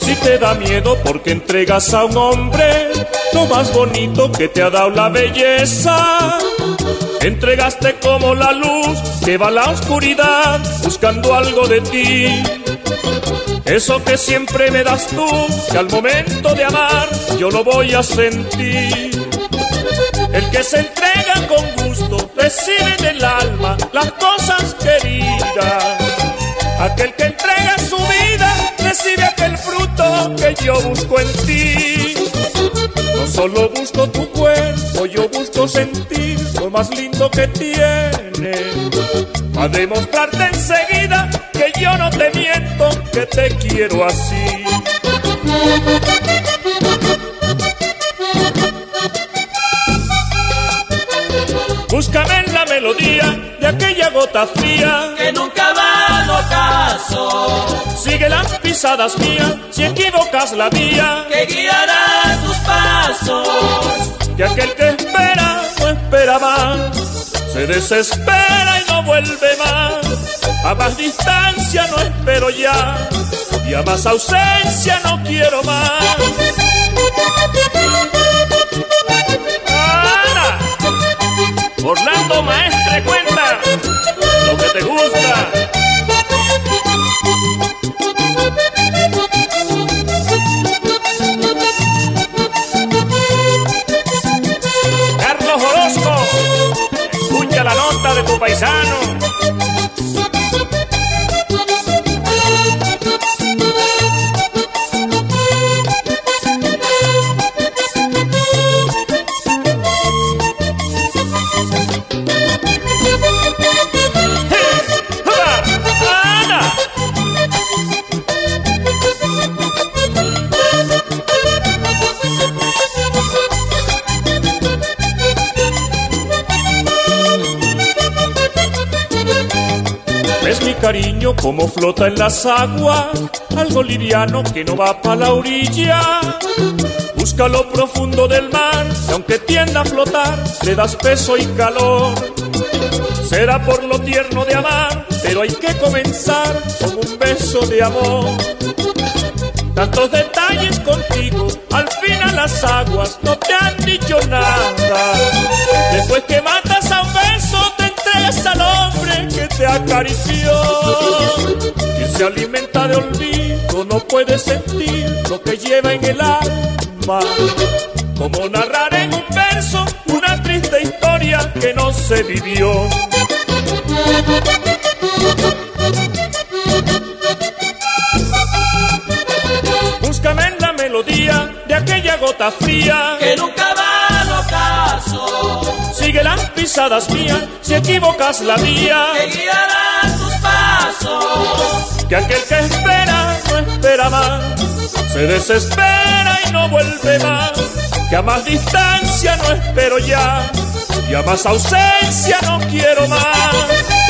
Si te da miedo porque entregas a un hombre lo más bonito que te ha dado la belleza. Entregaste como la luz que va a la oscuridad buscando algo de ti. Eso que siempre me das tú, que al momento de amar yo lo voy a sentir. El que se entrega con gusto recibe del alma las cosas queridas. Aquel que entrega su vida recibe aquel fruto que yo busco en ti. No solo busco tu cuerpo, yo busco sentir lo más lindo que tiene. A demostrarte enseguida que yo no te miento, que te quiero así. De aquella gota fría que nunca va al ocaso. Sigue las pisadas mías si equivocas la vía que guiará tus pasos. Que aquel que espera no espera más, se desespera y no vuelve más. A más distancia no espero ya y a más ausencia no quiero más. Paisano. Cariño como flota en las aguas, algo liviano que no va para la orilla. Busca lo profundo del mar, y aunque tienda a flotar, le das peso y calor. Será por lo tierno de amar, pero hay que comenzar con un beso de amor. Tantos detalles contigo, al final las aguas no te han dicho nada. Después que matas a un beso, entregas al hombre que te acarició. Quien se alimenta de olvido no puede sentir lo que lleva en el alma. Como narrar en un verso una triste historia que no se vivió. Búscame en la melodía de aquella gota fría que nunca va pisadas mías si equivocas la vía. Que guiará tus pasos. Que aquel que espera no espera más, se desespera y no vuelve más. Que a más distancia no espero ya y a más ausencia no quiero más.